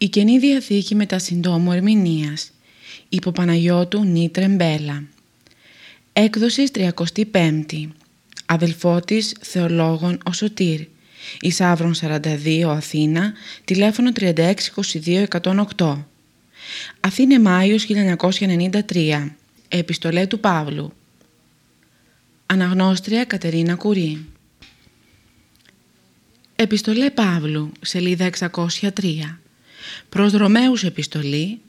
Η Καινή Διαθήκη μετά συντόμου ερμηνείας. Υπό Παναγιώτου Νίτρε Μπέλα Έκδοσης 35η Αδελφότης Θεολόγων ο Σωτήρ Ισάβρον 42 Αθήνα. Τηλέφωνο 3622 Αθήνε Μάιος 1993 Επιστολέ του Παύλου. Αναγνώστρια Κατερίνα Κουρί. Επιστολέ Παύλου, σελίδα 603 Προς Ρωμαίους επιστολή,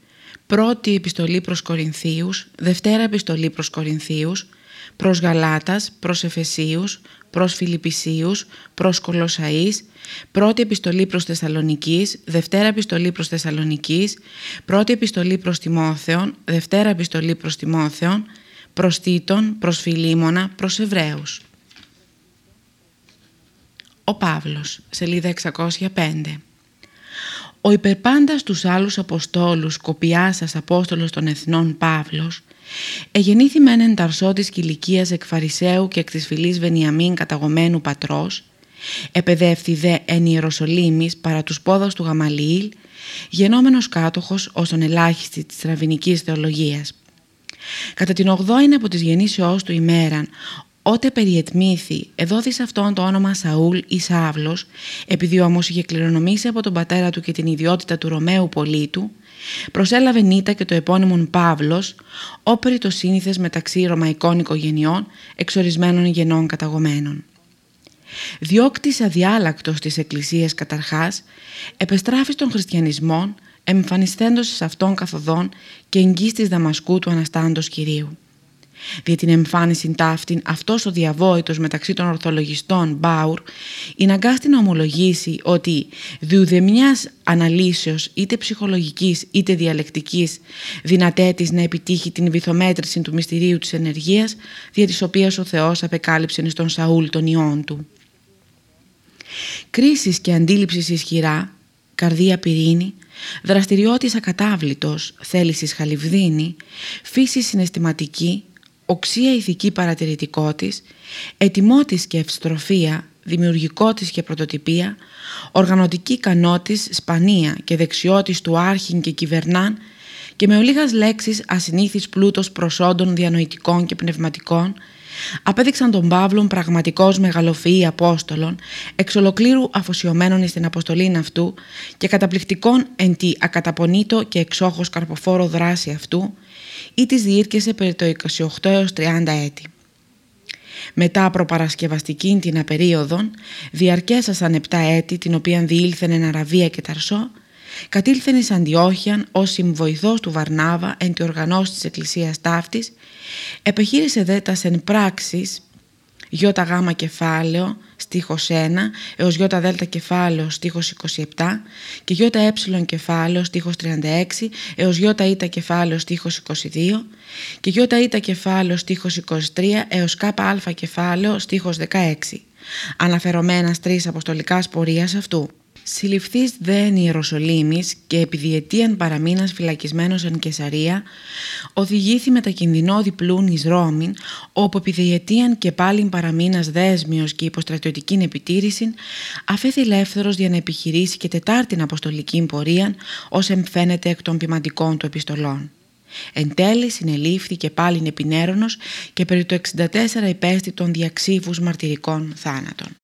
πρώτη επιστολή προς Κορινθίους, δευτέρα επιστολή προς Κορινθίους, προς Γαλάτας, προς Εφεσίους, προς Φιλιππισίους, προς Κολοσαΐς, πρώτη επιστολή προς Θεσσαλονικής, δευτέρα επιστολή προς Θεσσαλονικής, πρώτη επιστολή προς Τιμόθεον, δευτέρα επιστολή προς Τιμόθεον, προς Τίτων, προς Φιλίμωνα, προς Εβραίους. Ο Παύλος, σελίδα 605 ο υπερπάντας τους άλλους Αποστόλους, κοπιάσας Απόστολος των Εθνών Παύλος, εγεννήθη μεν εν ταρσό της κηλικίας εκ Φαρισαίου και εκ της φυλής Βενιαμίν καταγωμένου πατρός, επεδεύθη δε εν Ιεροσολύμης παρά τους πόδας του Γαμαλιήλ, γενόμενος κάτοχος ως τον ελάχιστη της τραβηνικής θεολογίας. Κατά την 8η από τις γεννήσεώς του ημέραν, Ότε περιετμήθη, εδόθη αυτόν το όνομα Σαούλ ή Σάβλος, επειδή όμως είχε κληρονομήσει από τον πατέρα του και την ιδιότητα του Ρωμαίου πολίτου, προσέλαβε νύτα και το επώνυμον Παύλος, όπερη το σύνηθες μεταξύ ρωμαϊκών οικογενειών, εξορισμένων γενών καταγωμένων. Διώκτης αδιάλακτος της Εκκλησίας καταρχάς, επεστράφει στον χριστιανισμό, εμφανιστέντος σε αυτόν καθοδόν και εγγύς της Δαμασκού του Αναστάντος Κυρίου. Δια την εμφάνιση ταύτην αυτός ο διαβόητος μεταξύ των ορθολογιστών Μπάουρ είναι αγκάστη να ομολογήσει ότι διουδεμιάς αναλύσεως είτε ψυχολογικής είτε διαλεκτικής δυνατέτης να επιτύχει την βυθομέτρηση του μυστηρίου της ενεργείας δια της οποίας ο Θεός απεκάλυψε στον Σαούλ των ιών του. Κρίσεις και αντίληψης ισχυρά, καρδία πυρήνη, δραστηριότης ακατάβλητος, θέλησης χαλιβδίνη, φύσης συναισθηματική, οξία ηθική παρατηρητικότης, ετοιμότης και ευστροφία, δημιουργικότης και πρωτοτυπία, οργανωτική ικανότης, σπανία και δεξιότης του άρχιν και κυβερνάν και με ολίγας λέξεις ασυνήθις πλούτος προσόντων διανοητικών και πνευματικών, απέδειξαν τον Παύλον πραγματικός μεγαλοφυή Απόστολων, εξ ολοκλήρου αφοσιωμένων στην αποστολή αυτού και καταπληκτικών εν τη ακαταπονήτω και εξόχως καρποφόρο δράση αυτού, ή της διήρκεσε περί το 28 έως 30 έτη. Μετά προπαρασκευαστική την απερίοδον, διαρκέσασαν 7 έτη την οποία διήλθεν εν Αραβία και Ταρσό, κατήλθεν εις Αντιόχιαν ως συμβοηθός του Βαρνάβα εν τη οργανώση της Εκκλησίας ταύτης, επεχείρησε δε τας εν πράξεις γιώτα γάμα κεφάλαιο στίχος 1 έως γιώτα δέλτα κεφάλαιο στίχος 27 και γιώτα ε κεφάλαιο στίχος 36 έως γιώτα ήτα κεφάλαιο στίχος 22 και γιώτα ήτα κεφάλαιο στίχος 23 έως κάπα αλφα κεφάλαιο στίχος 16 αναφερομένας τρεις αποστολικά πορείας αυτού. Συλληφθείς δε εν Ιεροσολύμης και επί διετίαν παραμείνας φυλακισμένος εν Κεσαρία, οδηγήθη με τα κινδυνό διπλούν εις Ρώμην, όπου επί διετίαν και πάλιν παραμείνας δέσμιος και υποστρατιωτικήν επιτήρηση, αφέθη ελεύθερος για να επιχειρήσει και τετάρτην αποστολική πορεία, ως εμφαίνεται εκ των ποιμαντικών του επιστολών. Εν τέλει συνελήφθη και πάλιν επινέρωνος και περί το 64 υπέστη των διαξίβους μαρτυρικών θάνατων.